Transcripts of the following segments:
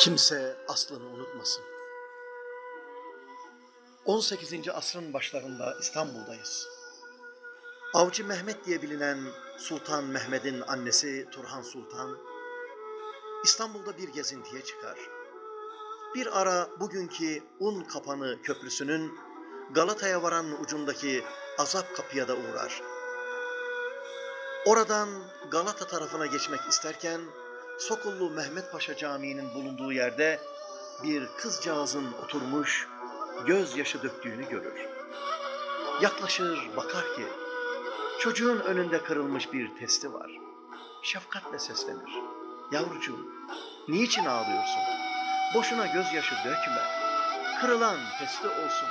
Kimse aslını unutmasın. 18. asrın başlarında İstanbul'dayız. Avcı Mehmet diye bilinen Sultan Mehmet'in annesi Turhan Sultan İstanbul'da bir gezintiye çıkar. Bir ara bugünkü Un Kapanı Köprüsü'nün Galata'ya varan ucundaki Azap Kapı'ya da uğrar. Oradan Galata tarafına geçmek isterken Sokullu Mehmet Paşa Camii'nin bulunduğu yerde bir kızcağızın oturmuş gözyaşı döktüğünü görür. Yaklaşır bakar ki çocuğun önünde kırılmış bir testi var. Şefkatle seslenir. Yavrucuğum niçin ağlıyorsun? Boşuna gözyaşı dökme. Kırılan testi olsun.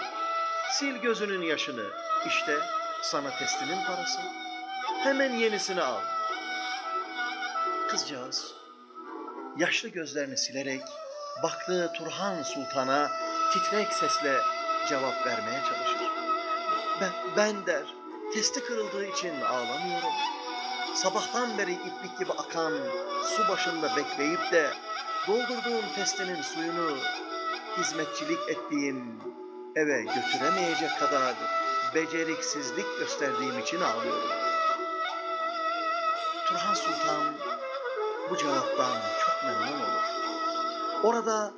Sil gözünün yaşını. İşte sana testinin parası. Hemen yenisini al. Kızcağız yaşlı gözlerini silerek baktığı Turhan Sultan'a titrek sesle cevap vermeye çalışır. Ben, ben der, testi kırıldığı için ağlamıyorum. Sabahtan beri iplik gibi akan su başında bekleyip de doldurduğum testinin suyunu hizmetçilik ettiğim eve götüremeyecek kadar beceriksizlik gösterdiğim için ağlıyorum. Turhan Sultan bu cevaptan çok memnun olur. Orada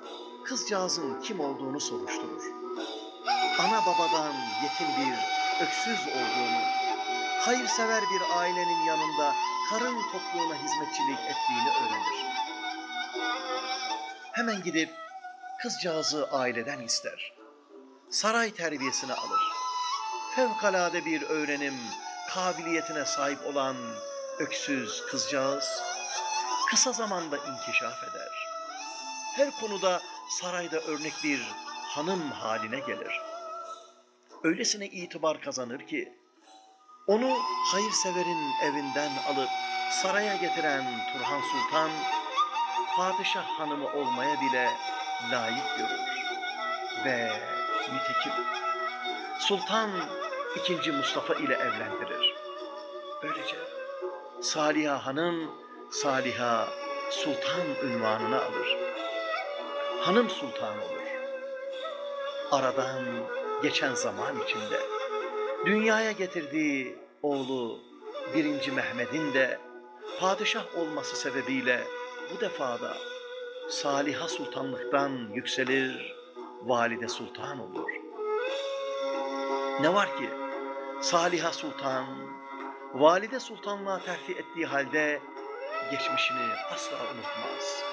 kızcağızın kim olduğunu soruşturur. Ana babadan yetim bir öksüz olduğunu, hayırsever bir ailenin yanında karın tokluğuna hizmetçilik ettiğini öğrenir. Hemen gidip kızcağızı aileden ister. Saray terbiyesini alır. Fevkalade bir öğrenim kabiliyetine sahip olan öksüz kızcağız kısa zamanda inkişaf eder. Her konuda sarayda örnek bir hanım haline gelir. Öylesine itibar kazanır ki onu hayırseverin evinden alıp saraya getiren Turhan Sultan padişah hanımı olmaya bile layık görür. Ve nitekim Sultan II. Mustafa ile evlendirir. Böylece Saliha Hanım Saliha Sultan ünvanını alır. Hanım Sultan olur. Aradan geçen zaman içinde dünyaya getirdiği oğlu 1. Mehmet'in de padişah olması sebebiyle bu defada Saliha Sultanlıktan yükselir, Valide Sultan olur. Ne var ki Saliha Sultan, Valide Sultanlığa terfi ettiği halde geçmişini asla unutmaz.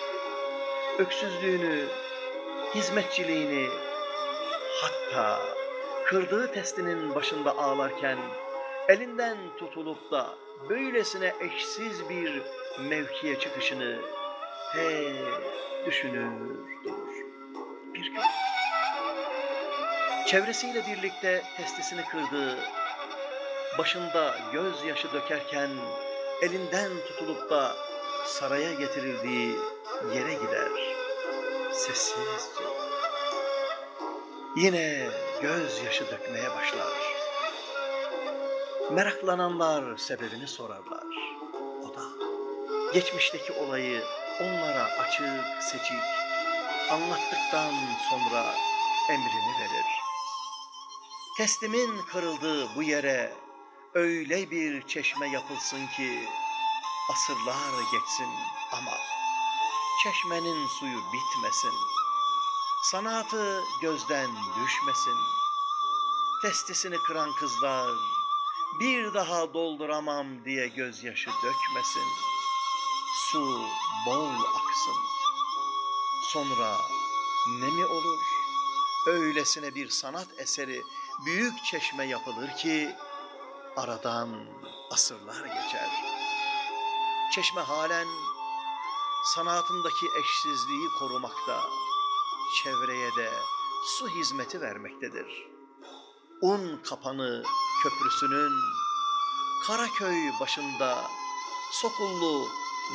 Öksüzlüğünü, hizmetçiliğini, hatta kırdığı testinin başında ağlarken elinden tutulup da böylesine eşsiz bir mevkiye çıkışını he düşünür durur. Bir gün çevresiyle birlikte testisini kırdığı, başında gözyaşı dökerken elinden tutulup da saraya getirildiği yere gider. Sessizce. Yine gözyaşı dökmeye başlar. Meraklananlar sebebini sorarlar. O da geçmişteki olayı onlara açık seçik anlattıktan sonra emrini verir. Testimin kırıldığı bu yere öyle bir çeşme yapılsın ki asırlar geçsin ama çeşmenin suyu bitmesin. Sanatı gözden düşmesin. Testisini kıran kızlar bir daha dolduramam diye gözyaşı dökmesin. Su bol aksın. Sonra ne mi olur? Öylesine bir sanat eseri büyük çeşme yapılır ki aradan asırlar geçer. Çeşme halen sanatındaki eşsizliği korumakta, çevreye de su hizmeti vermektedir. Un kapanı köprüsünün Karaköy başında Sokullu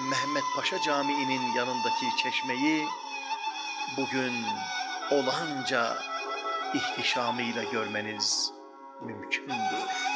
Mehmet Paşa Camii'nin yanındaki çeşmeyi bugün olanca ihtişamıyla görmeniz mümkündür.